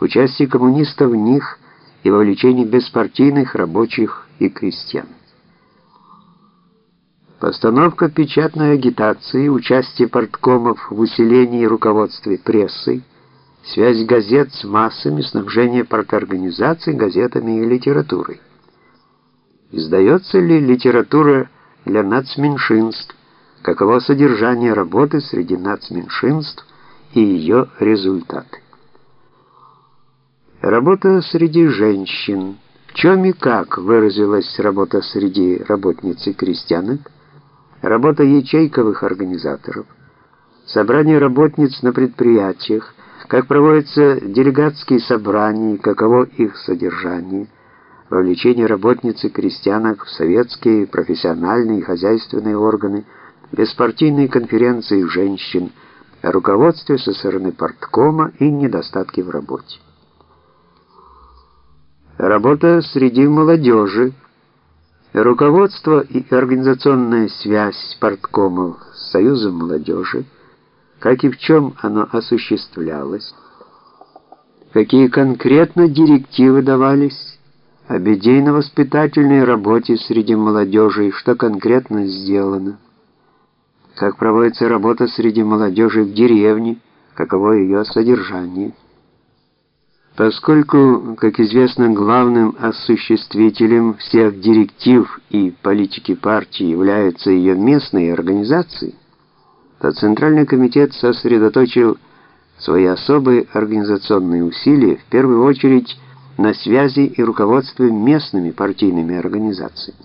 участие коммунистов в них и вовлечение беспартийных рабочих и крестьян. Постановка печатной агитации, участие парткомов в усилении и руководстве прессой, связь газет с массами, снабжение парторганизаций газетами и литературой. Издается ли литература для нацменьшинств, каково содержание работы среди нацменьшинств и ее результаты. Работа среди женщин. В чем и как выразилась работа среди работниц и крестьянок? Работа ячейковых организаторов. Собрание работниц на предприятиях. Как проводятся делегатские собрания, каково их содержание. Вовлечение работниц и крестьянок в советские, профессиональные и хозяйственные органы. Беспартийные конференции женщин. Руководстве со стороны парткома и недостатки в работе. Работа среди молодежи, руководство и организационная связь парткомов с Союзом молодежи, как и в чем оно осуществлялось, какие конкретно директивы давались о бедейно-воспитательной работе среди молодежи и что конкретно сделано, как проводится работа среди молодежи в деревне, каково ее содержание. Поскольку, как известно, главным осуществителем всех директив и политики партии являются ее местные организации, то Центральный комитет сосредоточил свои особые организационные усилия в первую очередь на связи и руководстве местными партийными организациями.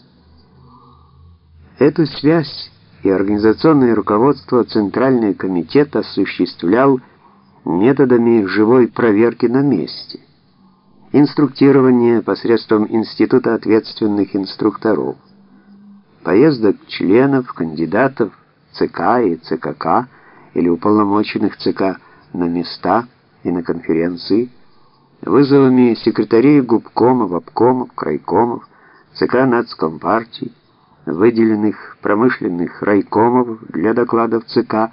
Эту связь и организационное руководство Центральный комитет осуществлял методами живой проверки на месте, инструктирование посредством Института ответственных инструкторов, поездок членов, кандидатов ЦК и ЦКК или уполномоченных ЦК на места и на конференции, вызовами секретарей губкомов, обкомов, крайкомов, ЦК нацкомпартии, выделенных промышленных райкомов для докладов ЦК,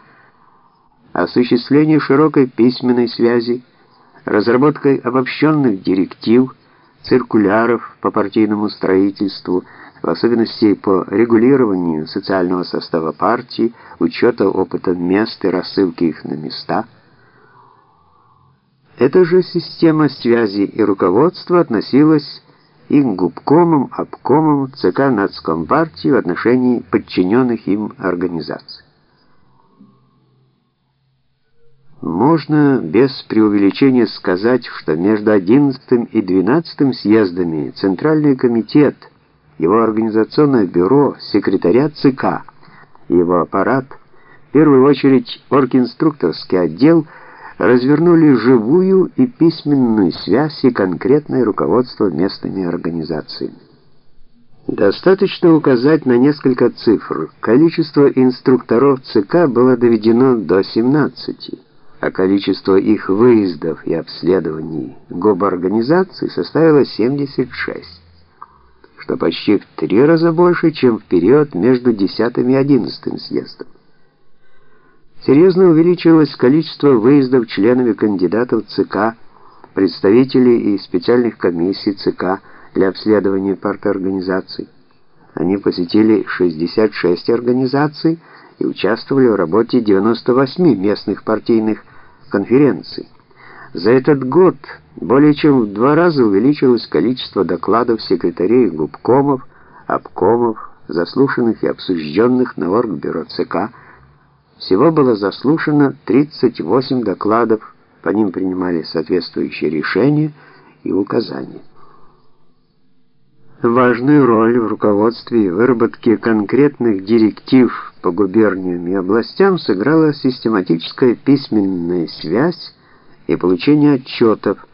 осуществление широкой письменной связи, разработкой обобщенных директив, циркуляров по партийному строительству, в особенности по регулированию социального состава партии, учета опыта мест и рассылки их на места. Эта же система связи и руководства относилась и к губкомам, обкомам ЦК Нацкомпартии в отношении подчиненных им организаций. Можно без преувеличения сказать, что между 11 и 12 съездами Центральный комитет, его организационное бюро, секретариат ЦК его аппарат, в первую очередь оргинструкторский отдел, развернули живую и письменную связь и конкретное руководство местными организациями. Достаточно указать на несколько цифр. Количество инструкторов ЦК было доведено до 17 а количество их выездов и обследований гоборганизации составило 76, что почти в три раза больше, чем в период между 10 и 11 съездом. Серьезно увеличилось количество выездов членами кандидатов ЦК, представителей и специальных комиссий ЦК для обследования парторганизаций. Они посетили 66 организаций и участвовали в работе 98 местных партийных конференций. За этот год более чем в два раза увеличилось количество докладов секретарей губкомов, обкомов, заслушанных и обсужденных на оргбюро ЦК. Всего было заслушано 38 докладов, по ним принимали соответствующие решения и указания. Важную роль в руководстве и выработке конкретных директив по губерниям и областям сыграла систематическая письменная связь и получение отчетов,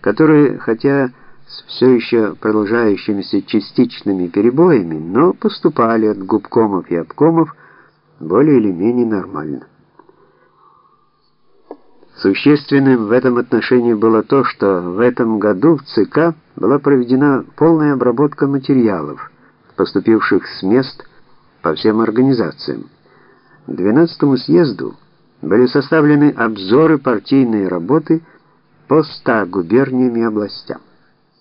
которые, хотя с все еще продолжающимися частичными перебоями, но поступали от губкомов и обкомов более или менее нормально. Существенным в этом отношении было то, что в этом году в ЦК была проведена полная обработка материалов, поступивших с мест по всем организациям. К 12 съезду были составлены обзоры партийной работы по 100 губерниям и областям.